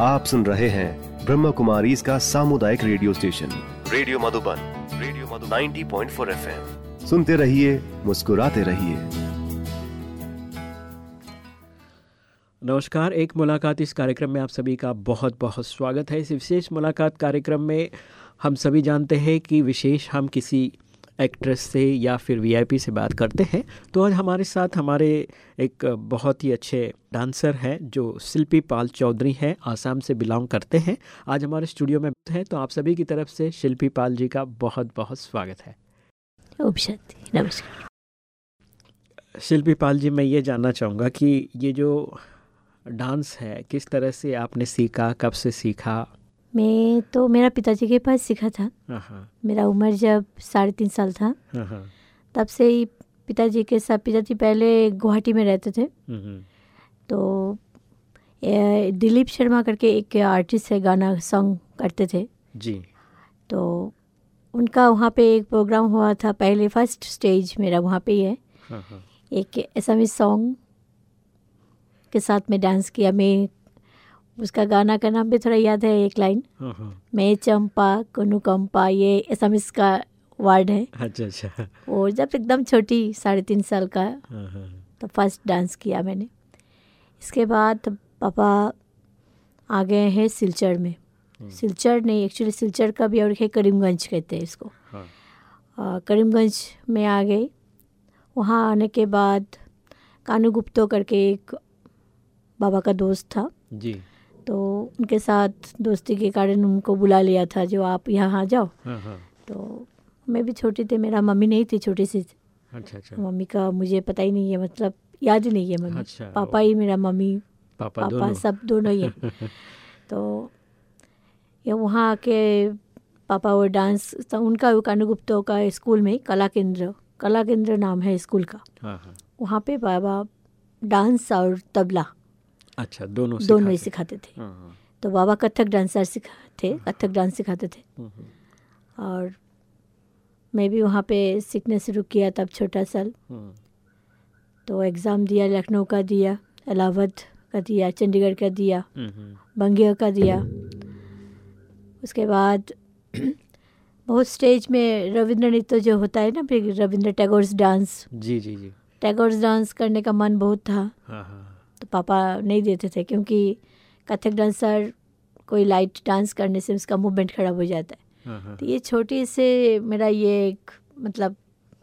आप सुन रहे हैं ब्रह्म कुमारी इसका सामुदायिक radio station. Radio Madhuban radio Madhuban. 90.4 FM. सुनते रहिए मुस्कुराते रहिए। नमस्कार एक मुलाकात इस कार्यक्रम में आप सभी का बहुत बहुत स्वागत है। इस विशेष मुलाकात कार्यक्रम में हम सभी जानते हैं कि विशेष हम किसी एक्ट्रेस से या फिर वीआईपी से बात करते हैं तो आज हमारे साथ हमारे एक बहुत ही अच्छे डांसर हैं जो शिल्पी पाल चौधरी हैं आसाम से बिलोंग करते हैं। आज हमारे स्टूडियो में हैं तो आप सभी की तरफ़ से शिल्पी पाल जी का बहुत बहुत स्वागत है। नमस्कार। शिल्पी पाल जी मैं ये जानना चाहूँगा कि ये जो डांस है किस तरह से आपने सीखा कब से सीखा मैं तो मेरा पिताजी के पास सीखा था। मेरा उम्र जब साढ़े तीन साल था। तब से ही पिताजी के साथ पिताजी पहले गुवाहाटी में रहते थे। तो दिलीप शर्मा करके एक आर्टिस्ट है गाना सॉन्ग करते थे। जी। तो उनका वहाँ पे एक प्रोग्राम हुआ था पहले फ़र्स्ट स्टेज मेरा वहाँ पे ही है। एक असमी सॉन्ग के साथ में डांस किया। मैं उसका गाना का नाम भी थोड़ा याद है एक लाइन। हाँ, हाँ। मैं चंपा कनुकंपा ये असमिस का वर्ड है। अच्छा अच्छा। वो जब एकदम छोटी साढ़े तीन साल का। हाँ। तो फ़र्स्ट डांस किया मैंने। इसके बाद पापा आ गए हैं सिलचर में। सिलचर नहीं एक्चुअली सिलचर का भी और है करीमगंज कहते हैं इसको। हाँ। आ, करीमगंज में आ गई वहाँ आने के बाद कानू गुप्तो करके एक बाबा का दोस्त था। जी। तो उनके साथ दोस्ती के कारण उनको बुला लिया था जो आप यहाँ आ जाओ। हाँ हाँ। तो मैं भी छोटी थी मेरा मम्मी नहीं थी छोटी सी। अच्छा अच्छा। मम्मी का मुझे पता ही नहीं है मतलब याद ही नहीं है मम्मी। अच्छा, पापा ही मेरा मम्मी पापा, पापा दोनों। सब दोनों ही हैं। तो ये वहाँ आके पापा वो डांस तो उनका कानू गुप्तो का स्कूल में कला केंद्र कला केंद्र नाम है स्कूल का। हाँ। वहाँ पे बाबा डांस और तबला अच्छा दोनों दोनों ही सिखाते। थे। हाँ, हाँ। तो बाबा कथक डांसर सिखा थे कथक डांस सिखाते थे। हम्म, हम्म, और मैं भी वहाँ पे सीखने शुरू किया तब छोटा साल। हम्म। तो एग्ज़ाम दिया लखनऊ का दिया इलाहाबाद का दिया चंडीगढ़ का दिया। बंगिया का दिया। उसके बाद बहुत स्टेज में रविंद्र नृत्य जो होता है ना फिर रविंद्र टैगोर्स डांस जी जी जी। टैगोर्स डांस करने का मन बहुत था। हाँ हाँ। तो पापा नहीं देते थे क्योंकि कथक डांसर कोई लाइट डांस करने से उसका मूवमेंट खराब हो जाता है। हाँ हाँ। तो ये छोटी से मेरा ये एक मतलब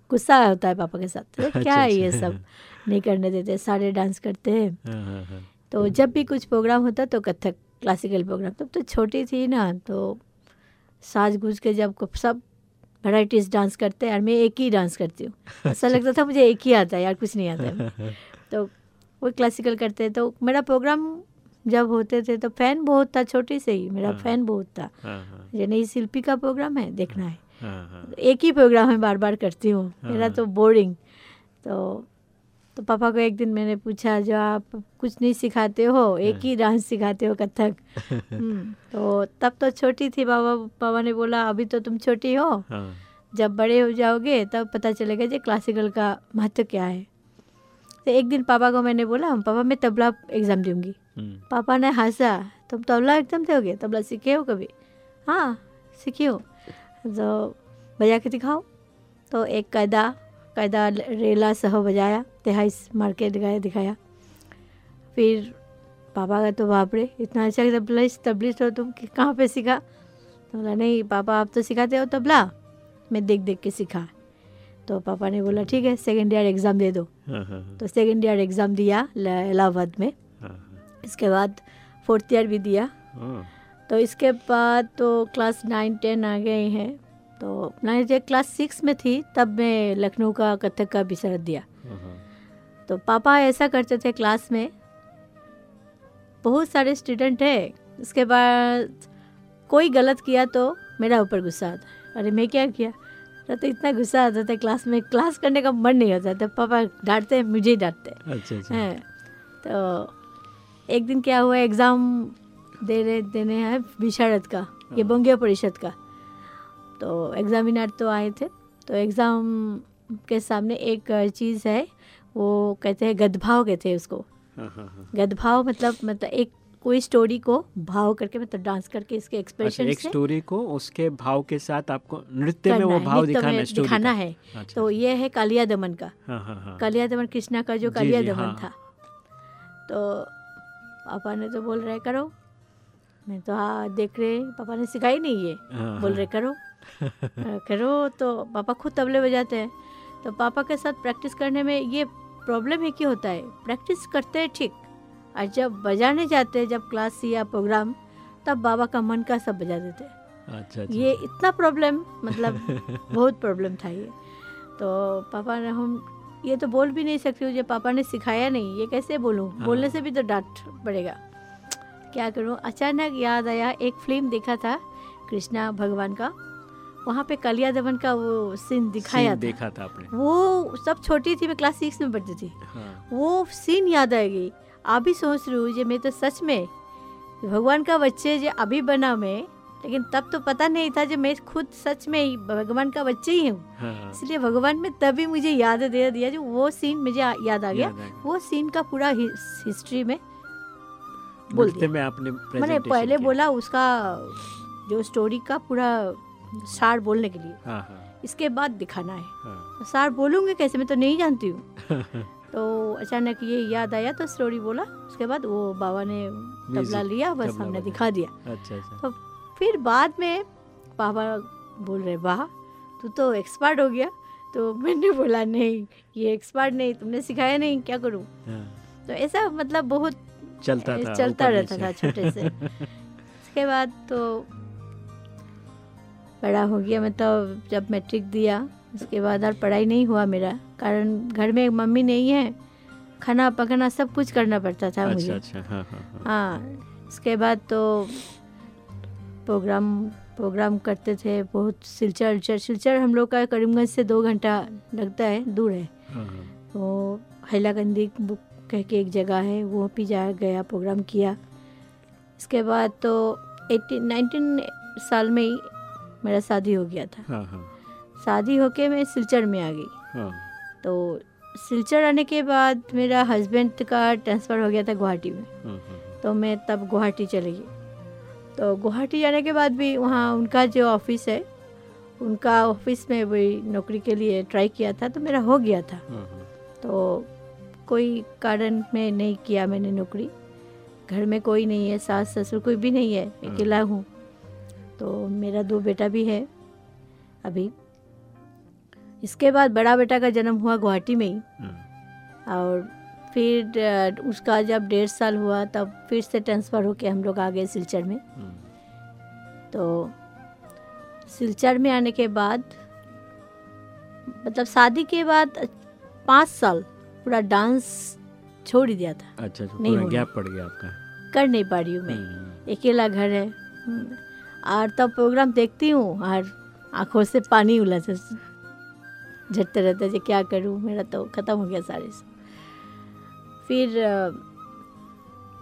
गुस्सा होता है पापा के साथ। अरे क्या है ये अच्छा, सब नहीं करने देते सारे डांस करते हैं। हाँ। तो जब भी कुछ प्रोग्राम होता तो कथक क्लासिकल प्रोग्राम तब तो छोटी थी ना तो साज गूंज के जब सब वैराइटीज डांस करते हैं और मैं एक ही डांस करती हूँ। ऐसा लगता था मुझे एक ही आता है यार कुछ नहीं आता है। तो वो क्लासिकल करते हैं तो मेरा प्रोग्राम जब होते थे तो फ़ैन बहुत था छोटी से ही मेरा हाँ। फ़ैन बहुत था हाँ, हाँ, ये नई शिल्पी का प्रोग्राम है देखना है हाँ, हाँ। एक ही प्रोग्राम मैं बार बार करती हूँ मेरा हाँ। तो बोरिंग तो तो पापा को एक दिन मैंने पूछा जो आप कुछ नहीं सिखाते हो एक हाँ। ही डांस सिखाते हो कथक हम्म, तो तब तो छोटी थी बाबा पापा ने बोला अभी तो तुम छोटी हो हाँ, जब बड़े हो जाओगे तब पता चलेगा जी क्लासिकल का महत्व क्या है तो एक दिन पापा को मैंने बोला पापा मैं तबला एग्ज़ाम दूँगी। हम्म, पापा ने हंसा तुम तबला एकदम दोगे तबला सीखे हो कभी? हाँ सीखी हो। तो बजा के दिखाओ। तो एक कायदा कायदा रेला सह बजाया तिहाई मार्केट के दिखाया। दिखाया फिर पापा का तो बाप रे इतना अच्छा तबलिश तबलिश हो तुम कहाँ पे सीखा? तो बोला नहीं पापा आप तो सिखाते हो तबला। मैं देख देख के सीखा। तो पापा ने बोला ठीक है। सेकेंड ईयर एग्ज़ाम दे दो। हाँ, हाँ, हाँ, तो सेकेंड ईयर एग्ज़ाम दिया इलाहाबाद में। इसके बाद फोर्थ ईयर भी दिया। तो इसके बाद तो क्लास नाइन टेन आ गए हैं। तो नाइन जब क्लास सिक्स में थी तब मैं लखनऊ का कथक का विसरत दिया। तो पापा ऐसा करते थे क्लास में बहुत सारे स्टूडेंट है। उसके बाद कोई गलत किया तो मेरा ऊपर गुस्सा आता है। अरे मैं क्या किया? तो इतना गुस्सा आता था क्लास में क्लास करने का मन नहीं होता था पापा डांटते हैं मुझे ही डांटते हैं। अच्छा अच्छा। हैं तो एक दिन क्या हुआ एग्ज़ाम दे रहे देने हैं विशारद का ये बंगीय परिषद का। तो एग्ज़ामिनर तो आए थे तो एग्ज़ाम के सामने एक चीज़ है वो कहते हैं गदभाव कहते हैं उसको। हाँ हाँ हाँ। गदभाव मतलब मतलब एक कोई स्टोरी को भाव करके मतलब डांस करके इसके एक्सप्रेशन अच्छा एक स्टोरी को उसके भाव के साथ आपको नृत्य में वो भाव दिखाना में है दिखाना है। अच्छा, तो ये है कालिया दमन का। हाँ हाँ हाँ। कालिया दमन कृष्णा का जो कालिया दमन। था। तो पापा ने तो बोल रहे करो। मैं तो हाँ देख रहे पापा ने सिखाई नहीं ये। बोल। रहे करो। करो। तो पापा खुद तबले बजाते हैं। तो पापा के साथ प्रैक्टिस करने में ये प्रॉब्लम है कि होता है। प्रैक्टिस करते हैं ठीक। और जब बजाने जाते जब क्लास या प्रोग्राम तब बाबा का मन का सब बजा देते अच्छा अच्छा ये इतना प्रॉब्लम मतलब बहुत प्रॉब्लम था ये। तो पापा ने हम ये तो बोल भी नहीं सकती जब पापा ने सिखाया नहीं ये कैसे बोलूँ? हाँ। बोलने से भी तो डांट पड़ेगा। क्या करूँ? अचानक याद आया एक फ़िल्म देखा था कृष्णा भगवान का। वहाँ पे कलिया दमन का वो सीन दिखाया सीन था। देखा था आपने। वो सब छोटी थी मैं क्लास सिक्स में पढ़ती थी। हाँ। वो सीन याद आ गई अभी सोच रही हूँ जे मैं तो सच में भगवान का बच्चे जो अभी बना मैं लेकिन तब तो पता नहीं था जो मैं खुद सच में ही भगवान का बच्चे ही हूँ। हाँ इसलिए भगवान में तभी मुझे याद दे दिया जो वो सीन मुझे याद आ गया। याद। वो सीन का पूरा हि- हिस्ट्री में बोल नृत्य दिया। में आपने मैंने पहले बोला उसका जो स्टोरी का पूरा सार बोलने के लिए। हाँ हाँ। इसके बाद दिखाना है। हाँ। सार बोलूँगी कैसे? मैं तो नहीं जानती हूँ। तो अचानक ये याद आया तो स्टोरी बोला उसके बाद वो बाबा ने तबला लिया बस हमने दिखा दिया। अच्छा अच्छा। फिर बाद में बाबा बोल रहे वाह तू तो एक्सपर्ट हो गया। तो मैंने बोला नहीं ये एक्सपर्ट नहीं तुमने सिखाया नहीं क्या करूँ? हाँ, तो ऐसा मतलब बहुत चलता था चलता रहता था छोटे से। उसके बाद तो बड़ा हो गया मतलब जब मैट्रिक दिया उसके बाद और पढ़ाई नहीं हुआ मेरा। कारण घर में मम्मी नहीं है खाना पकाना सब कुछ करना पड़ता था अच्छा मुझे। अच्छा हाँ हाँ हाँ। हाँ उसके बाद तो प्रोग्राम प्रोग्राम करते थे बहुत सिलचर उलचर सिलचर हम लोग का करीमगंज से दो घंटा लगता है दूर है। हाँ, हाँ। वो हैलाकंदी बुक कह के एक जगह है वो भी जा गया प्रोग्राम किया। इसके बाद तो एटीन नाइनटीन साल में ही मेरा शादी हो गया था। शादी होके मैं सिलचर में आ गई। हाँ। तो सिलचर आने के बाद मेरा हस्बैंड का ट्रांसफ़र हो गया था गुवाहाटी में। हाँ, हाँ, तो मैं तब गुवाहाटी चली गई। तो गुवाहाटी जाने के बाद भी वहाँ उनका जो ऑफ़िस है उनका ऑफ़िस में वही नौकरी के लिए ट्राई किया था तो मेरा हो गया था। तो कोई कारण में नहीं किया मैंने नौकरी। घर में कोई नहीं है सास ससुर कोई भी नहीं हाँ। अकेला हूँ। तो मेरा दो बेटा भी है। अभी इसके बाद बड़ा बेटा का जन्म हुआ गुवाहाटी में ही। हाँ, और फिर उसका जब डेढ़ साल हुआ तब फिर से ट्रांसफ़र होके हम लोग आ गए सिलचर में। हाँ, तो सिलचर में आने के बाद मतलब शादी के बाद पाँच साल पूरा डांस छोड़ ही दिया था। अच्छा अच्छा नहीं पूरा गैप पड़ गया आपका। कर नहीं पा रही हूँ मैं। हम्म, अकेला घर है। हम्म, और तब प्रोग्राम देखती हूँ और आँखों से पानी उला से झटते रहते जो क्या करूँ मेरा तो ख़त्म हो गया सारे से फिर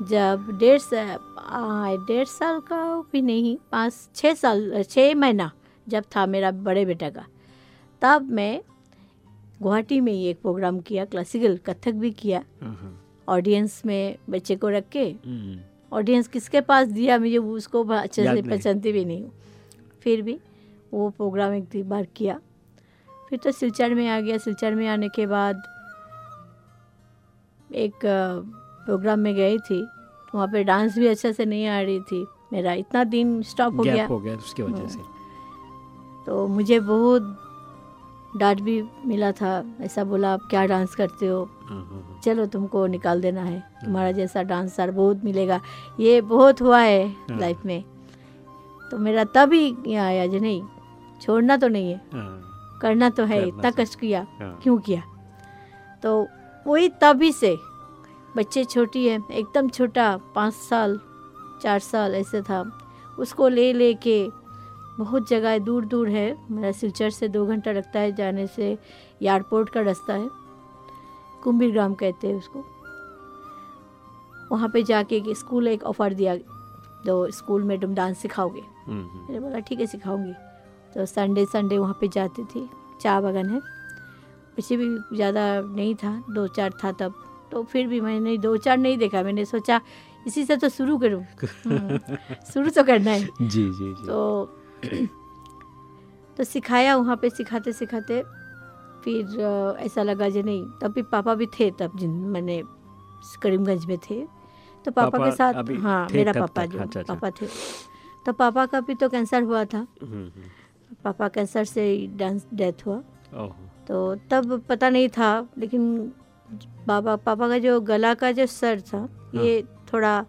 जब डेढ़ साल डेढ़ साल का भी नहीं पाँच छः साल छः महीना जब था मेरा बड़े बेटा का तब मैं गुवाहाटी में ही एक प्रोग्राम किया क्लासिकल कथक भी किया। हाँ, हाँ, ऑडियंस में बच्चे को रख के। हम्म, ऑडियंस किसके पास दिया मुझे वो उसको अच्छे से पहचानती भी नहीं हूँ। फिर भी वो प्रोग्राम एक बार किया। फिर तो सिलचर में आ गया। सिलचर में आने के बाद एक प्रोग्राम में गई थी। तो वहाँ पे डांस भी अच्छा से नहीं आ रही थी। मेरा इतना दिन स्टॉप हो गया। हो गया उसकी वजह हाँ। से। तो मुझे बहुत डांट भी मिला था। ऐसा बोला आप क्या डांस करते हो? हाँ, हाँ, चलो तुमको निकाल देना है। तुम्हारा जैसा डांसर बहुत मिलेगा। ये बहुत हुआ है। लाइफ में। तो मेरा तभी यहाँ आया जो नहीं छोड़ना तो नहीं है। हाँ, करना तो है इतना कष्ट किया हाँ, क्यों किया? तो वही तभी से बच्चे छोटी है एकदम छोटा पाँच साल चार साल ऐसे था। उसको ले ले के बहुत जगह दूर दूर है मेरा सिलचर से दो घंटा लगता है जाने से एयरपोर्ट का रास्ता है कुंभी ग्राम कहते हैं उसको। वहाँ पे जाके एक स्कूल एक ऑफ़र दिया तो स्कूल में तुम डांस सिखाओगे। हम्म, हम्म, मैंने बोला ठीक है सिखाऊँगी। तो संडे संडे वहाँ पे जाती थी। चाय बागान है। वैसे भी ज़्यादा नहीं था दो चार था तब। तो फिर भी मैंने दो चार नहीं देखा। मैंने सोचा इसी से तो शुरू करूँ। हम्म, शुरू तो करना है। जी जी जी। तो तो सिखाया वहाँ पे सिखाते सिखाते फिर ऐसा लगा जो नहीं तब भी पापा भी थे तब जिन मैंने करीमगंज में थे। तो पापा, पापा के साथ हाँ मेरा पापा जो अच्छा, अच्छा। पापा थे। तो पापा का भी तो कैंसर हुआ था। हम्म, हम्म, पापा कैंसर से डांस डेथ हुआ। तो तब पता नहीं था लेकिन बाबा पापा का जो गला का जो सर था ये थोड़ा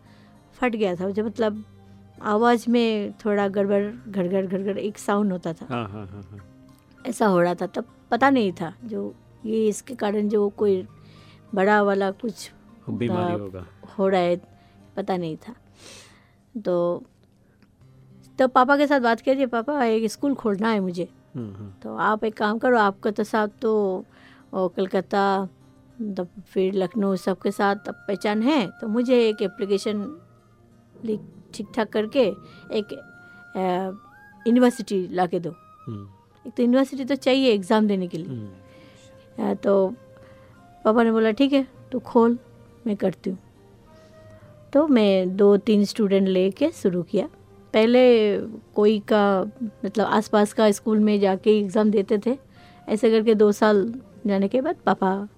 फट गया था जो मतलब आवाज़ में थोड़ा गड़बड़ घड़गड़ घड़गड़ एक साउंड होता था। हाँ हाँ हाँ हाँ। ऐसा हो रहा था तब पता नहीं था जो ये इसके कारण जो कोई बड़ा वाला कुछ बीमारी होगा। हो रहा है पता नहीं था। तो तब पापा के साथ बात कर करिए पापा एक स्कूल खोलना है मुझे। हम्म, हम्म, तो आप एक काम करो आपका तो साथ तो कलकत्ता तब फिर लखनऊ सबके साथ अब पहचान है तो मुझे एक एप्लीकेशन लिख ठीक ठाक करके एक यूनिवर्सिटी ला के दो। हम्म, एक तो यूनिवर्सिटी तो चाहिए एग्ज़ाम देने के लिए। तो पापा ने बोला ठीक है तो खोल मैं करती हूँ। तो मैं दो तीन स्टूडेंट ले लेके शुरू किया। पहले कोई का मतलब आसपास का स्कूल में जाके एग्ज़ाम देते थे। ऐसे करके दो साल जाने के बाद पापा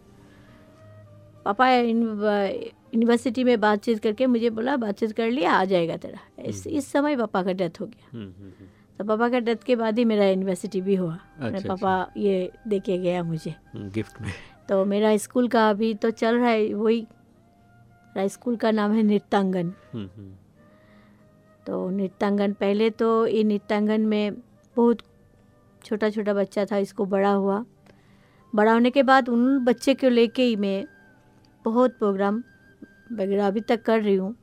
पापा यूनिवर्सिटी में बातचीत करके मुझे बोला बातचीत कर लिया आ जाएगा तेरा। इस, इस समय पापा का डेथ हो गया। हम्म, हम्म, हम्म, तो पापा का डेथ के बाद ही मेरा यूनिवर्सिटी भी हुआ। मेरे अच्छा, पापा अच्छा। ये दे के गया मुझे। हम्म, गिफ्ट में। तो मेरा स्कूल का अभी तो चल रहा है वही स्कूल का नाम है नृत्यांगन। हम्म, हम्म, तो नृत्यांगन पहले तो ये नृत्यांगन में बहुत छोटा छोटा बच्चा था इसको बड़ा हुआ। बड़ा होने के बाद उन बच्चे को लेके ही मैं बहुत प्रोग्राम वगैरह अभी तक कर रही हूँ।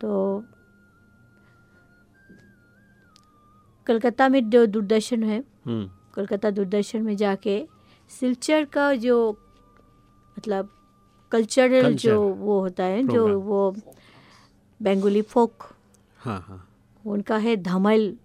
तो कलकत्ता में जो दूरदर्शन है। कलकत्ता दूरदर्शन में जाके सिल्चर का जो मतलब कल्चरल Culture, जो वो होता है जो वो बेंगोली फोक हाँ हाँ। उनका है धमाइल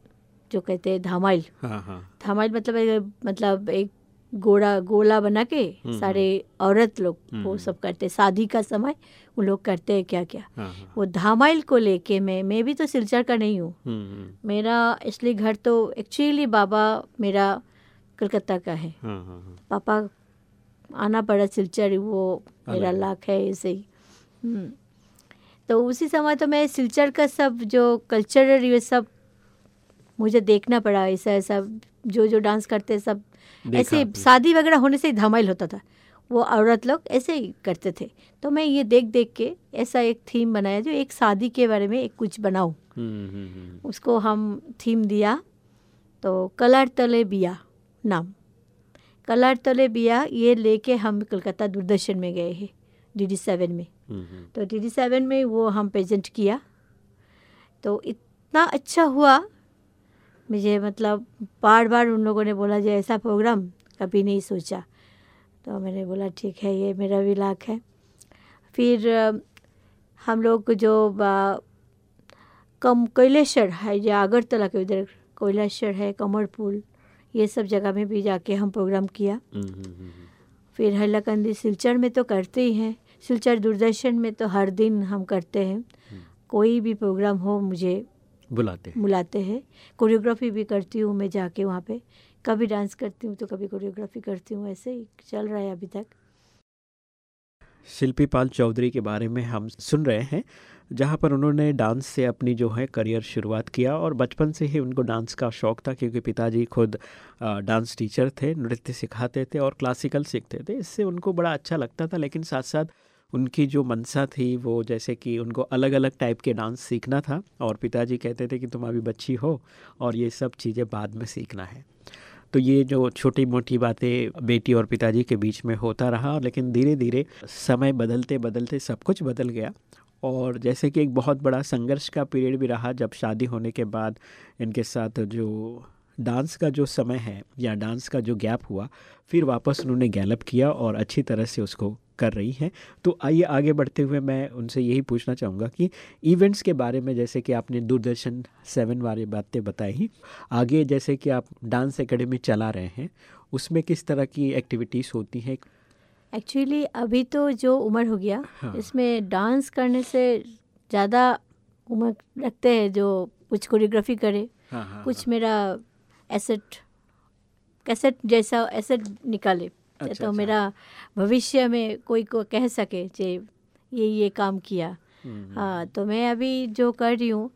जो कहते हैं धमाइल। हाँ हाँ। धमाइल मतलब मतलब एक गोड़ा गोला बना के हम्म, सारे औरत लोग वो हम्म। सब करते शादी का समय वो लोग करते हैं क्या क्या हाँ। वो धामाइल को लेके मैं मैं भी तो सिलचर का नहीं हूँ। हम्म, हम्म, मेरा इसलिए घर तो एक्चुअली बाबा मेरा कलकत्ता का है। पापा आना पड़ा सिलचर वो मेरा लाख है ऐसे ही। हम्म। तो उसी समय तो मैं सिलचर का सब जो कल्चरल ये सब मुझे देखना पड़ा ऐसा ऐसा जो जो डांस करते सब। ऐसे शादी वगैरह होने से धमाइल होता था। वो औरत लोग ऐसे ही करते थे। तो मैं ये देख देख के ऐसा एक थीम बनाया जो एक शादी के बारे में एक कुछ बनाऊँ। हम्म, हम्म, हम्म, उसको हम थीम दिया तो कलर तले बिया नाम। कलर तले बिया ये लेके हम कलकत्ता दूरदर्शन में गए हैं। डी डी सेवन में। तो डी डी सेवन में वो हम प्रेजेंट किया। तो इतना अच्छा हुआ मुझे मतलब बार बार उन लोगों ने बोला जो ऐसा प्रोग्राम कभी नहीं सोचा। तो मैंने बोला ठीक है ये मेरा भी लाख है। फिर हम लोग जो कम कैलेश्वर है जो आगरतला के उधर कैलेश्वर है कमरपुल ये सब जगह में भी जाके हम प्रोग्राम किया। फिर हैलाकंदी सिलचर में तो करते ही हैं। सिलचर दूरदर्शन में तो हर दिन हम करते हैं। कोई भी प्रोग्राम हो मुझे बुलाते हैं। बुलाते हैं। कोरियोग्राफी भी करती हूँ मैं जाके वहाँ पे। कभी डांस करती हूँ तो कभी कोरियोग्राफी करती हूँ ऐसे ही चल रहा है अभी तक। शिल्पी पाल चौधरी के बारे में हम सुन रहे हैं जहाँ पर उन्होंने डांस से अपनी जो है करियर शुरुआत किया और बचपन से ही उनको डांस का शौक था क्योंकि पिताजी खुद डांस टीचर थे नृत्य सिखाते थे और क्लासिकल सीखते थे। इससे उनको बड़ा अच्छा लगता था लेकिन साथ साथ उनकी जो मनसा थी, वो जैसे कि उनको अलग अलग टाइप के डांस सीखना था और पिताजी कहते थे कि तुम अभी बच्ची हो और ये सब चीज़ें बाद में सीखना है। तो ये जो छोटी मोटी बातें बेटी और पिताजी के बीच में होता रहा लेकिन धीरे धीरे समय बदलते बदलते सब कुछ बदल गया और जैसे कि एक बहुत बड़ा संघर्ष का पीरियड भी रहा जब शादी होने के बाद इनके साथ जो डांस का जो समय है या डांस का जो गैप हुआ फिर वापस उन्होंने गैलअप किया और अच्छी तरह से उसको कर रही हैं। तो आइए आगे बढ़ते हुए मैं उनसे यही पूछना चाहूँगा कि इवेंट्स के बारे में जैसे कि आपने दूरदर्शन सेवन वाली बातें बताई आगे जैसे कि आप डांस एकेडमी चला रहे हैं उसमें किस तरह की एक्टिविटीज़ होती हैं? एक्चुअली अभी तो जो उम्र हो गया हाँ। इसमें डांस करने से ज़्यादा उम्र रखते हैं जो कुछ कोरियोग्राफी करे हाँ हाँ कुछ मेरा एसेट कैसेट जैसा एसेट निकाले। अच्छा, तो अच्छा। मेरा भविष्य में कोई को कह सके जे ये ये काम किया। हम्म, हाँ तो मैं अभी जो कर रही हूँ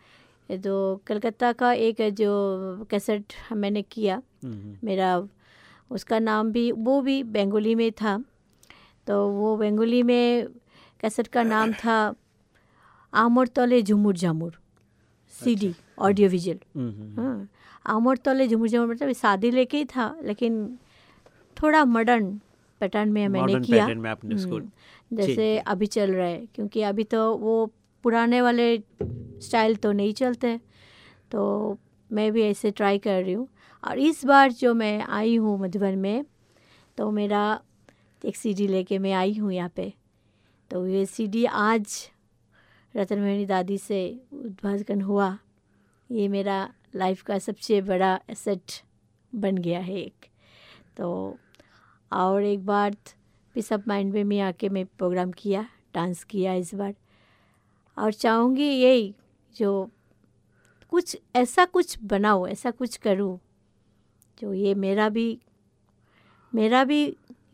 ये तो कलकत्ता का एक जो कैसेट मैंने किया हम्म, हम्म, मेरा उसका नाम भी वो भी बंगाली में था। तो वो बंगाली में कैसेट का नाम था आमर तले झुमुर झामुर CD audio visual hmm, hmm, हाँ आमर तले झुमुर झामुर मतलब शादी लेके ही था लेकिन थोड़ा मॉडर्न पैटर्न में मैंने किया। में आपने हम्म, जैसे अभी चल रहा है क्योंकि अभी तो वो पुराने वाले स्टाइल तो नहीं चलते तो मैं भी ऐसे ट्राई कर रही हूँ। और इस बार जो मैं आई हूँ मधुबन में तो मेरा एक सीडी लेके मैं आई हूँ यहाँ पे। तो ये सीडी आज रतन मोहिनी दादी से उद्घाटन हुआ ये मेरा लाइफ का सबसे बड़ा एसेट बन गया है एक। तो और एक बार पीस ऑफ़ माइंड में मैं आके मैं प्रोग्राम किया डांस किया इस बार। और चाहूँगी यही जो कुछ ऐसा कुछ बनाओ ऐसा कुछ करूँ जो ये मेरा भी मेरा भी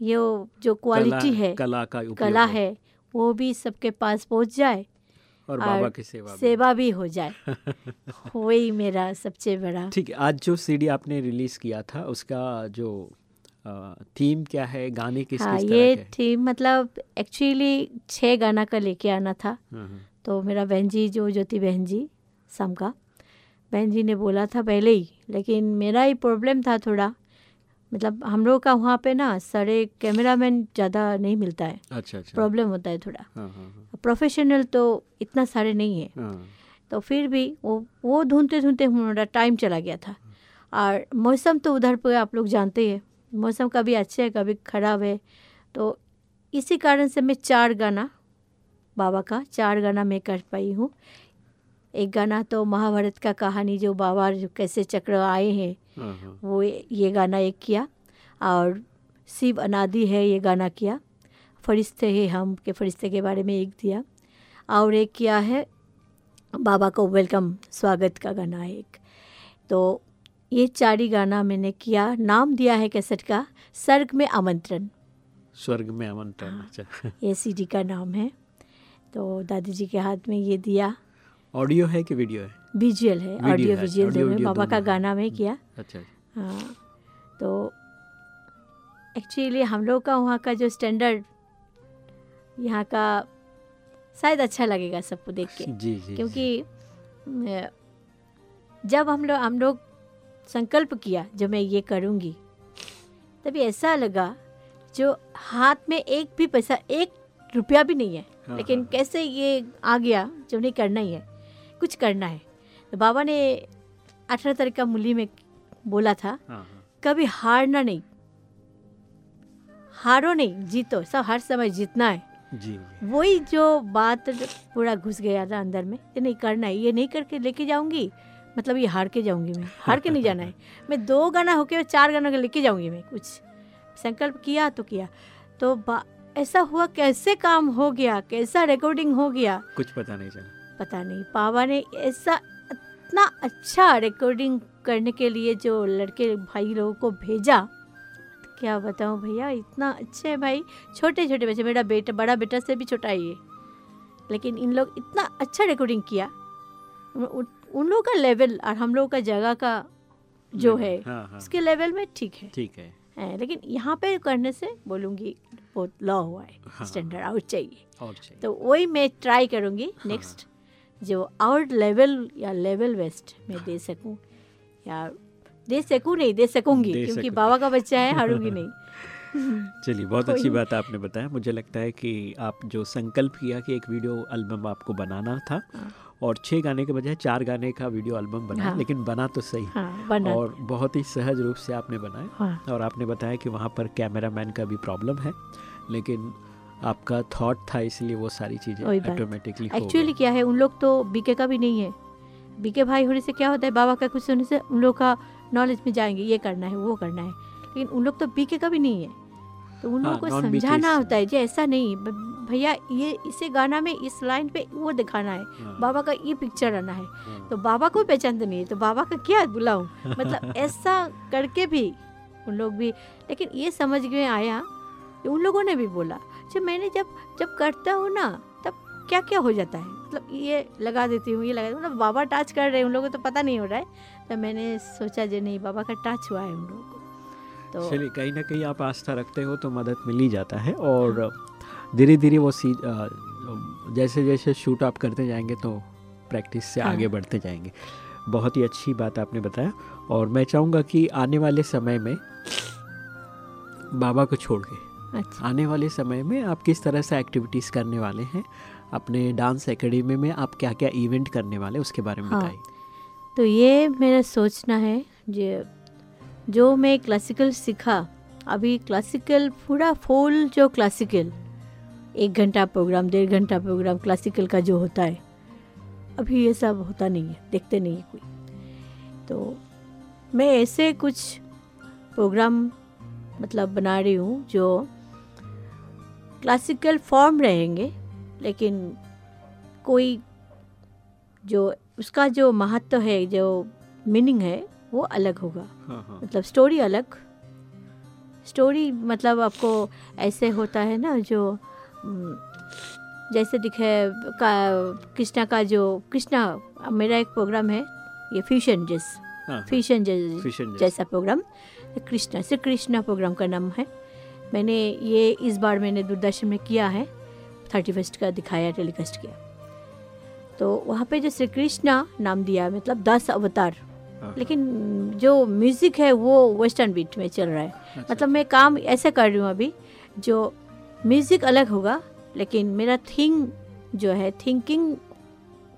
ये जो क्वालिटी है कला का कला है वो भी सबके पास पहुँच जाए। और बाबा की सेवा भी। सेवा भी हो जाए। वही मेरा सबसे बड़ा। ठीक है आज जो सीडी आपने रिलीज़ किया था उसका जो थीम क्या है गाने किस हाँ किस ये तरह के थी मतलब एक्चुअली छः गाना का लेके आना था। हम्म, हम्म, तो मेरा बहन जी जो ज्योति बहन जी समका बहन जी ने बोला था पहले ही लेकिन मेरा ही प्रॉब्लम था थोड़ा। मतलब हम लोग का वहाँ पे ना सारे कैमरामैन ज़्यादा नहीं मिलता है। अच्छा अच्छा। प्रॉब्लम होता है थोड़ा। हाँ हाँ हाँ, प्रोफेशनल तो इतना सारे नहीं है। हाँ। तो फिर भी वो वो ढूंढते ढूंढते हमारा टाइम चला गया था। और मौसम तो उधर पे आप लोग जानते हैं। मौसम कभी अच्छा है कभी ख़राब है। तो इसी कारण से मैं चार गाना बाबा का चार गाना मैं कर पाई हूँ। एक गाना तो महाभारत का कहानी जो बाबा जो कैसे चक्र आए हैं हाँ, हाँ, वो ये गाना एक किया और शिव अनादि है ये गाना किया। फरिश्ते हैं हम के फरिश्ते के बारे में एक दिया। और एक किया है बाबा को वेलकम स्वागत का गाना है एक। तो ये चार ही गाना मैंने किया। नाम दिया है कैसेट का स्वर्ग में आमंत्रण। स्वर्ग में आमंत्रण अच्छा। ये सीडी का नाम है। तो दादी जी के हाथ में ये दिया। ऑडियो है कि वीडियो है? विजुअल है ऑडियो विजुअल दोनों बाबा का गाना में किया। अच्छा हाँ तो एक्चुअली हम लोग का वहाँ का जो स्टैंडर्ड यहाँ का शायद अच्छा लगेगा सबको देख के। जी जी क्योंकि जब हम लोग हम लोग संकल्प किया जो मैं ये करूँगी तभी ऐसा लगा जो हाथ में एक भी पैसा एक रुपया भी नहीं है। हाँ, लेकिन हाँ, कैसे ये आ गया जो नहीं करना ही है। कुछ करना है। तो बाबा ने अठारह तारीख का मूली में बोला था हाँ हाँ। कभी हारना नहीं हारो नहीं जीतो। सब हर समय जीतना है। जी जी। वही जो बात पूरा घुस गया था अंदर में ये नहीं करना है ये नहीं करके लेके जाऊँगी मतलब ये हार के जाऊँगी मैं हार के नहीं जाना है। मैं दो गाना होके चार गाना के लेके जाऊँगी मैं कुछ संकल्प किया तो किया। तो ऐसा हुआ कैसे काम हो गया कैसा रिकॉर्डिंग हो गया? कुछ पता नहीं चला। पता नहीं पावा ने ऐसा इतना अच्छा रिकॉर्डिंग करने के लिए जो लड़के भाई लोगों को भेजा। क्या बताऊँ भैया इतना अच्छे है भाई। छोटे छोटे बच्चे मेरा बेटा बड़ा बेटा से भी छोटा ही है लेकिन इन लोग इतना अच्छा रिकॉर्डिंग किया। उन, उन, उन लोगों का लेवल और हम लोगों का जगह का जो है हाँ हाँ। उसके लेवल में ठीक है। ठीक है। है, लेकिन यहाँ पे करने से बोलूँगी बहुत लॉ हुआ है हाँ। स्टैंडर्ड आउट चाहिए। और चाहिए। तो वही मैं ट्राई करूँगी नेक्स्ट जो आउट लेवल या लेवल वेस्ट में दे सकूँ। या दे सकूँ नहीं दे सकूँगी दे क्योंकि बाबा का बच्चा है हारूँगी नहीं। चलिए बहुत अच्छी बात आपने बताया। मुझे लगता है कि आप जो संकल्प किया कि एक वीडियो एल्बम आपको बनाना था हाँ। और छः गाने के बजाय चार गाने का वीडियो एल्बम बना हाँ। लेकिन बना तो सही। हाँ बना। और बहुत ही सहज रूप से आपने बनाया। हाँ। और आपने बताया कि वहाँ पर कैमरामैन का भी प्रॉब्लम है लेकिन आपका थॉट था इसलिए वो सारी चीज़ें ऑटोमेटिकली एक्चुअली क्या है उन लोग तो बीके का भी नहीं है। बीके भाई होने से क्या होता है बाबा का कुछ होने से उन लोग का नॉलेज में जाएँगे ये करना है वो करना है। लेकिन उन लोग तो बीके का भी नहीं है। तो उन हाँ, लोगों को समझाना होता है जी ऐसा नहीं भैया ये इसे गाना में इस लाइन पे वो दिखाना है। हाँ, बाबा का ये पिक्चर आना है। हाँ, तो बाबा को पहचान तो नहीं है तो बाबा का क्या बुलाऊं? मतलब ऐसा करके भी उन लोग भी लेकिन ये समझ में आया कि उन लोगों ने भी बोला। जब मैंने जब जब करता हूँ ना तब क्या क्या हो जाता है? मतलब ये लगा देती हूँ ये लगा देती हूँ। मतलब बाबा टच कर रहे हैं उन लोगों को तो पता नहीं हो रहा है तो मैंने सोचा जो नहीं बाबा का टच हुआ है उन लोगों को। तो चलिए कहीं ना कहीं आप आस्था रखते हो तो मदद मिल ही जाता है और धीरे धीरे वो सी जैसे जैसे शूट आप करते जाएँगे तो प्रैक्टिस से हाँ। आगे बढ़ते जाएँगे। बहुत ही अच्छी बात आपने बताया और मैं चाहूँगा कि आने वाले समय में बाबा को छोड़ के अच्छा। आने वाले समय में आप किस तरह से एक्टिविटीज़ करने वाले हैं? अपने डांस एकेडमी में आप क्या क्या इवेंट करने वाले हैं? उसके बारे में हाँ। बताइए। तो ये मेरा सोचना है जो जो मैं क्लासिकल सीखा अभी क्लासिकल पूरा फुल जो क्लासिकल एक घंटा प्रोग्राम डेढ़ घंटा प्रोग्राम क्लासिकल का जो होता है अभी ये सब होता नहीं है देखते नहीं है कोई। तो मैं ऐसे कुछ प्रोग्राम मतलब बना रही हूँ जो क्लासिकल फॉर्म रहेंगे लेकिन कोई जो उसका जो महत्व है जो मीनिंग है वो अलग होगा। हाँ हाँ। मतलब स्टोरी अलग। स्टोरी मतलब आपको ऐसे होता है ना जो हम्म, जैसे दिखे का कृष्णा का जो कृष्णा मेरा एक प्रोग्राम है ये फ्यूशन जैस हाँ फ्यूशन जैस जैसा प्रोग्राम कृष्णा श्री कृष्णा प्रोग्राम का नाम है। मैंने ये इस बार मैंने दूरदर्शन में किया है थर्टी फ़र्स्ट का दिखाया टेलीकास्ट किया। तो वहाँ पे जो श्री कृष्णा नाम दिया मतलब दस अवतार हाँ, लेकिन जो म्यूज़िक है वो वेस्टर्न बीट में चल रहा है। अच्छा, मतलब मैं काम ऐसा कर रही हूँ अभी जो म्यूज़िक अलग होगा लेकिन मेरा थिंग जो है थिंकिंग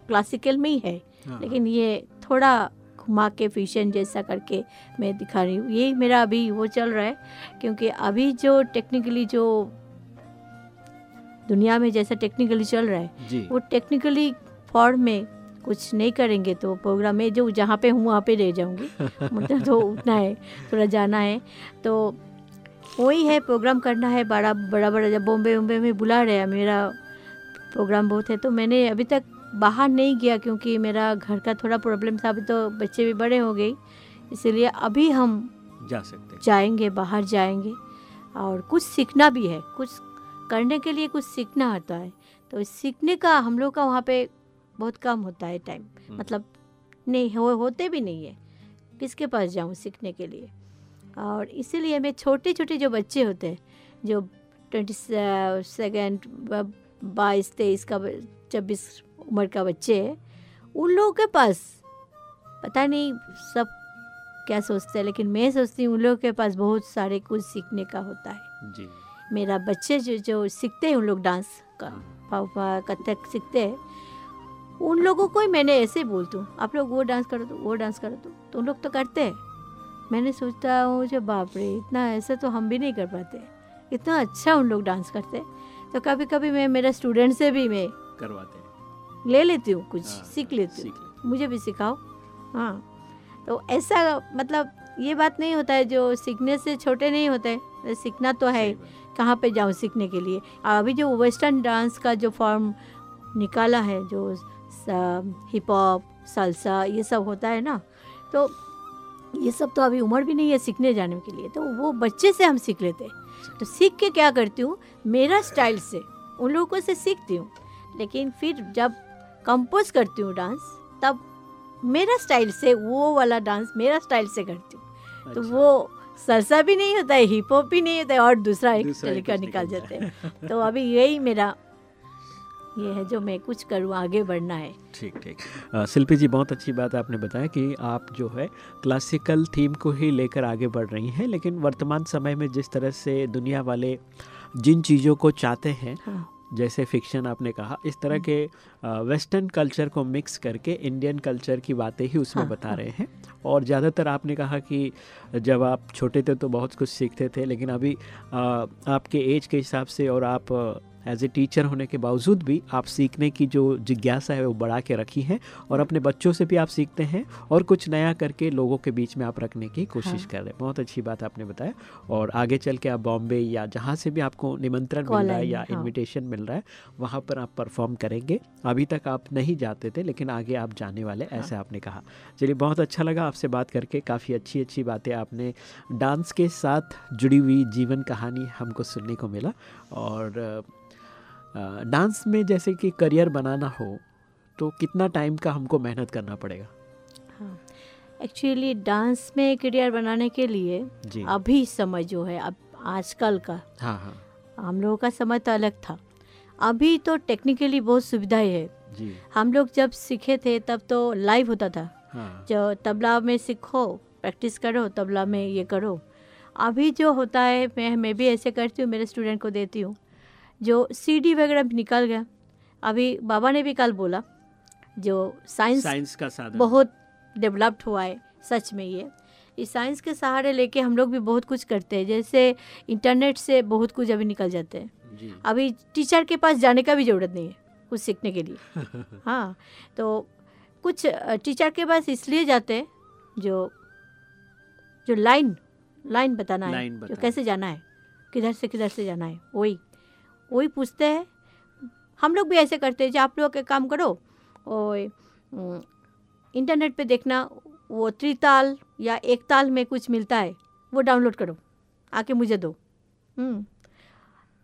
क्लासिकल में ही है हाँ, लेकिन ये थोड़ा घुमा के फ्यूशन जैसा करके मैं दिखा रही हूँ। यही मेरा अभी वो चल रहा है क्योंकि अभी जो टेक्निकली जो दुनिया में जैसा टेक्निकली चल रहा है वो टेक्निकली फॉर्म में कुछ नहीं करेंगे तो प्रोग्राम में जो जहाँ पे हूँ वहाँ पे रह जाऊँगी। मतलब तो उठना है थोड़ा जाना है। तो वही है प्रोग्राम करना है बड़ा बड़ा बड़ा जब बॉम्बे वॉम्बे में बुला रहे हैं मेरा प्रोग्राम बहुत है तो मैंने अभी तक बाहर नहीं गया क्योंकि मेरा घर का थोड़ा प्रॉब्लम था अभी तो बच्चे भी बड़े हो गए। इसीलिए अभी हम जा सकते हैं। जाएँगे बाहर जाएँगे। और कुछ सीखना भी है कुछ करने के लिए कुछ सीखना होता है। तो सीखने का हम लोग का वहाँ पे बहुत कम होता है टाइम हम्म। मतलब नहीं हो होते भी नहीं है। किसके पास जाऊँ सीखने के लिए? और इसीलिए मैं छोटे छोटे जो बच्चे होते हैं जो ट्वेंटी सेकेंड बाईस तेईस का छब्बीस उम्र का बच्चे है उन लोगों के पास पता नहीं सब क्या सोचते हैं लेकिन मैं सोचती हूँ उन लोगों के पास बहुत सारे कुछ सीखने का होता है। जी। मेरा बच्चे जो जो सीखते हैं उन लोग डांस का पापा कथक सीखते हैं उन लोगों को ही मैंने ऐसे बोलती हूँ आप लोग वो डांस करो तो वो डांस करो तो, तो उन लोग तो करते हैं। मैंने सोचता हूँ जो बाप रे इतना ऐसे तो हम भी नहीं कर पाते इतना अच्छा उन लोग डांस करते तो कभी कभी मैं मेरे स्टूडेंट से भी मैं करवाते हैं। ले लेती हूँ कुछ हाँ, सीख लेती हूँ। मुझे भी सिखाओ। हाँ तो ऐसा मतलब ये बात नहीं होता है जो सीखने से छोटे नहीं होते सीखना तो है कहाँ पे जाऊँ सीखने के लिए? अभी जो वेस्टर्न डांस का जो फॉर्म निकाला है जो हिप हॉप सालसा ये सब होता है ना तो ये सब तो अभी उम्र भी नहीं है सीखने जाने के लिए तो वो बच्चे से हम सीख लेते हैं। तो सीख के क्या करती हूँ? मेरा स्टाइल से उन लोगों से सीखती हूँ। लेकिन फिर जब कंपोज करती हूँ डांस तब मेरा स्टाइल से वो वाला डांस मेरा स्टाइल से करती हूँ। अच्छा। तो अच्छा, वो सरसा भी नहीं होता है हिप हॉप भी नहीं होता है और दूसरा एक तरीका निकल जाते हैं। तो अभी यही मेरा ये है जो मैं कुछ करूँ आगे बढ़ना है। ठीक ठीक। शिल्पी जी बहुत अच्छी बात आपने बताया कि आप जो है क्लासिकल थीम को ही लेकर आगे बढ़ रही हैं लेकिन वर्तमान समय में जिस तरह से दुनिया वाले जिन चीज़ों को चाहते हैं हाँ। जैसे फिक्शन आपने कहा इस तरह के वेस्टर्न कल्चर को मिक्स करके इंडियन कल्चर की बातें ही उसमें हाँ, बता हाँ। रहे हैं और ज़्यादातर आपने कहा कि जब आप छोटे थे तो बहुत कुछ सीखते थे लेकिन अभी आ, आपके एज के हिसाब से और आप एज ए टीचर होने के बावजूद भी आप सीखने की जो जिज्ञासा है वो बढ़ा के रखी है और अपने बच्चों से भी आप सीखते हैं और कुछ नया करके लोगों के बीच में आप रखने की कोशिश हाँ। कर रहे हैं। बहुत अच्छी बात आपने बताया और आगे चल के आप बॉम्बे या जहाँ से भी आपको निमंत्रण मिल रहा है या हाँ। इनविटेशन मिल रहा है वहाँ पर आप परफॉर्म करेंगे। अभी तक आप नहीं जाते थे लेकिन आगे आप जाने वाले ऐसे आपने कहा। चलिए बहुत अच्छा लगा आपसे बात करके। काफ़ी अच्छी अच्छी बातें आपने डांस के साथ जुड़ी हुई जीवन कहानी हमको सुनने को मिला और डांस में जैसे कि करियर बनाना हो तो कितना टाइम का हमको मेहनत करना पड़ेगा? एक्चुअली डांस में करियर बनाने के लिए अभी समय जो है अब आजकल का हाँ हाँ। हम लोगों का समय तो अलग था। अभी तो टेक्निकली बहुत सुविधाएँ है। जी। हम लोग जब सीखे थे तब तो लाइव होता था। हाँ। जो तबला में सीखो प्रैक्टिस करो तबला में ये करो। अभी जो होता है मैं मैं भी ऐसे करती हूँ मेरे स्टूडेंट को देती हूँ। जो सीडी वगैरह भी निकल गया। अभी बाबा ने भी कल बोला जो साइंस साइंस का साधन। बहुत डेवलप्ड हुआ है सच में ये। इस साइंस के सहारे लेके हम लोग भी बहुत कुछ करते हैं जैसे इंटरनेट से बहुत कुछ अभी निकल जाते हैं। अभी टीचर के पास जाने का भी ज़रूरत नहीं है कुछ सीखने के लिए। हाँ तो कुछ टीचर के पास इसलिए जाते हैं जो जो लाइन लाइन बताना है लाइन जो कैसे जाना है किधर से किधर से जाना है वही। वही पूछते हैं। हम लोग भी ऐसे करते हैं जो आप लोग एक काम करो और इंटरनेट पे देखना वो त्रिताल या एक ताल में कुछ मिलता है वो डाउनलोड करो आके मुझे दो। हम्म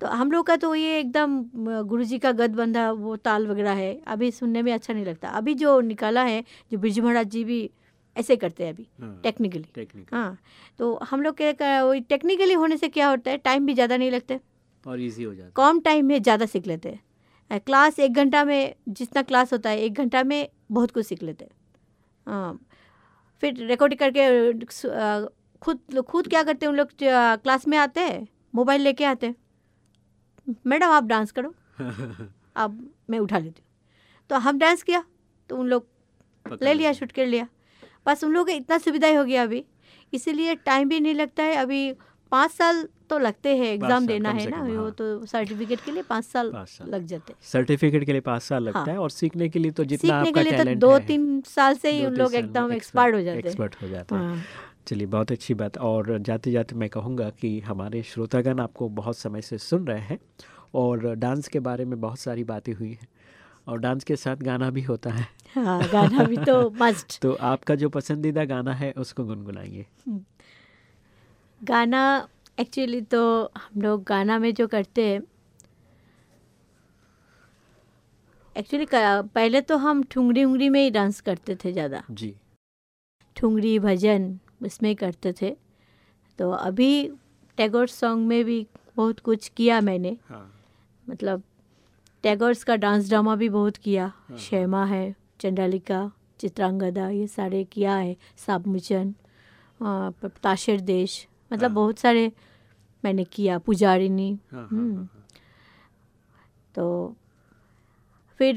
तो हम लोग का तो ये एकदम गुरु जी का गद बंधा वो ताल वगैरह है अभी सुनने में अच्छा नहीं लगता। अभी जो निकाला है जो बिरजू महाराज जी भी ऐसे करते हैं अभी टेक्निकली हाँ तो हम लोग के वही टेक्निकली होने से क्या होता है टाइम भी ज़्यादा नहीं लगते और इजी हो जाता कम टाइम में ज़्यादा सीख लेते हैं। क्लास एक घंटा में जितना क्लास होता है एक घंटा में बहुत कुछ सीख लेते हैं। हाँ फिर रिकॉर्डिंग करके खुद खुद क्या करते हैं उन लोग क्लास में आते हैं मोबाइल लेके आते हैं। मैडम आप डांस करो। अब मैं उठा लेती हूँ। तो हम डांस किया तो उन लोग ले लिया शूट कर लिया। बस उन लोगों को इतना सुविधाएँ हो गया अभी। इसीलिए टाइम भी नहीं लगता है अभी पाँच साल तो लगते हैं एग्ज़ाम देना है ना वो हाँ। तो सर्टिफिकेट के लिए पाँच साल साल। लग जाते हैं। सर्टिफिकेट के लिए पाँच साल लगता हाँ। है और सीखने के लिए तो जितना सीखने आपका के लिए तो दो तीन साल से ही उन लोग एकदम एक्सपर्ट हो जाते हैं। एक्सपर्ट हो जाते हैं। हाँ। चलिए बहुत अच्छी बात। और जाते जाते मैं कहूँगा कि हमारे श्रोतागण आपको बहुत समय से सुन रहे हैं और डांस के बारे में बहुत सारी बातें हुई हैं और डांस के साथ गाना भी होता है। हाँ गाना भी तो मस्ट तो आपका जो पसंदीदा गाना है उसको गुनगुनाइए। गाना एक्चुअली तो हम लोग गाना में जो करते हैं एक्चुअली पहले तो हम ठुंगरी उंगड़ी में ही डांस करते थे ज़्यादा। जी। ठुंगरी भजन इसमें ही करते थे। तो अभी टैगोर सॉन्ग में भी बहुत कुछ किया मैंने। हाँ। मतलब टैगोर्स का डांस ड्रामा भी बहुत किया। श्यामा है चंडालिका चित्रांगदा ये सारे किया है। साबमुचन ताशेर देश मतलब हाँ। बहुत सारे मैंने किया पुजारिनी। हाँ, हाँ, हम्म। हाँ, तो फिर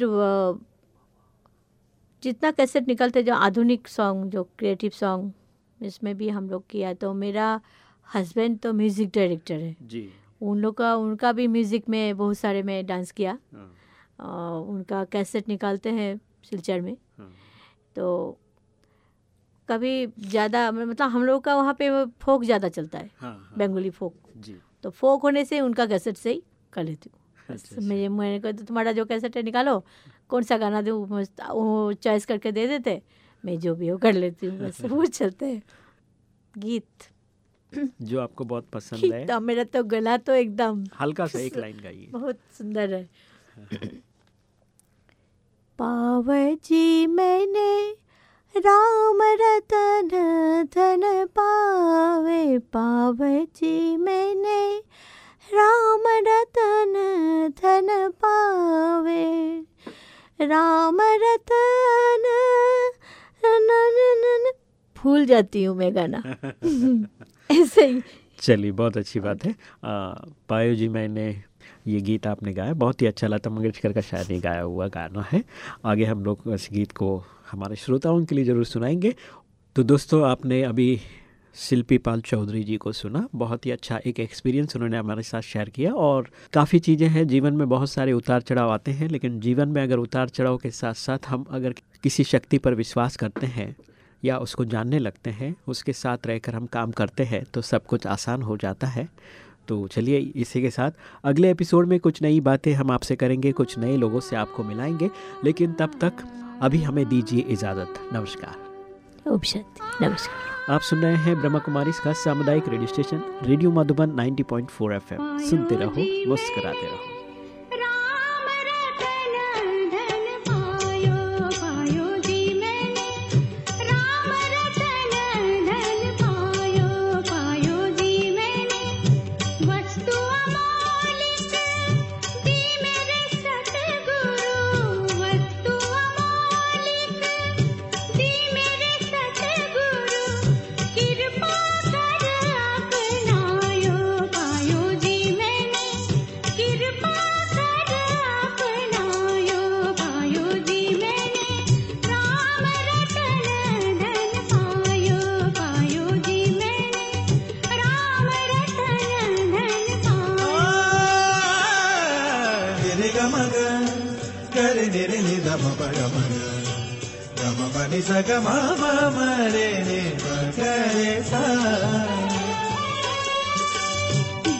जितना कैसेट निकलते जो आधुनिक सॉन्ग जो क्रिएटिव सॉन्ग इसमें भी हम लोग किया। तो मेरा हस्बैंड तो म्यूज़िक डायरेक्टर है। जी। उन लोग का उनका भी म्यूज़िक में बहुत सारे मैं डांस किया। और उनका कैसेट निकालते हैं सिलचर में। तो कभी ज़्यादा मतलब हम लोग का वहाँ पे फोक ज़्यादा चलता है हाँ, हाँ, बंगाली फोक। जी। तो फोक होने से उनका कैसेट से ही कर लेती हूँ। बस अच्छा, मैं मैंने कहा तो तुम्हारा जो कैसेट है निकालो कौन सा गाना दूँ वो चॉइस करके दे देते मैं जो भी हो कर लेती हूँ बस वो चलते हैं। गीत। जो आपको बहुत पसंद है। गीत मेरा तो गला तो एकदम। हल्का सा एक लाइन गाइए। बहुत सुंदर है। पावर जी मैंने राम रतन धन पावे पावर जी मैंने। राम रतन धन पावे। राम रतन भूल जाती हूँ मैं गाना। ऐसे ही। चलिए बहुत अच्छी बात है। आ, पायो जी मैंने ये गीत आपने गाया बहुत ही अच्छा लता मंगेशकर का शायद ही गाया हुआ गाना है। आगे हम लोग इस गीत को हमारे श्रोताओं के लिए ज़रूर सुनाएँगे। तो दोस्तों, आपने अभी शिल्पी पाल चौधरी जी को सुना। बहुत ही अच्छा एक एक्सपीरियंस उन्होंने हमारे साथ शेयर किया और काफ़ी चीज़ें हैं। जीवन में बहुत सारे उतार चढ़ाव आते हैं, लेकिन जीवन में अगर उतार चढ़ाव के साथ साथ हम अगर किसी शक्ति पर विश्वास करते हैं या उसको जानने लगते हैं, उसके साथ रहकर हम काम करते हैं तो सब कुछ आसान हो जाता है। तो चलिए, इसी के साथ अगले एपिसोड में कुछ नई बातें हम आपसे करेंगे, कुछ नए लोगों से आपको मिलाएँगे। लेकिन तब तक अभी हमें दीजिए इजाज़त। नमस्कार। नमस्कार। आप सुन रहे हैं ब्रह्म कुमारी का सामुदायिक radio station radio Madhuban 90.4 FM. सुनते रहो मुस्कराते रहो। గమ పగ మగ గమ పని సగ మరే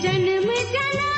జన్మ జనా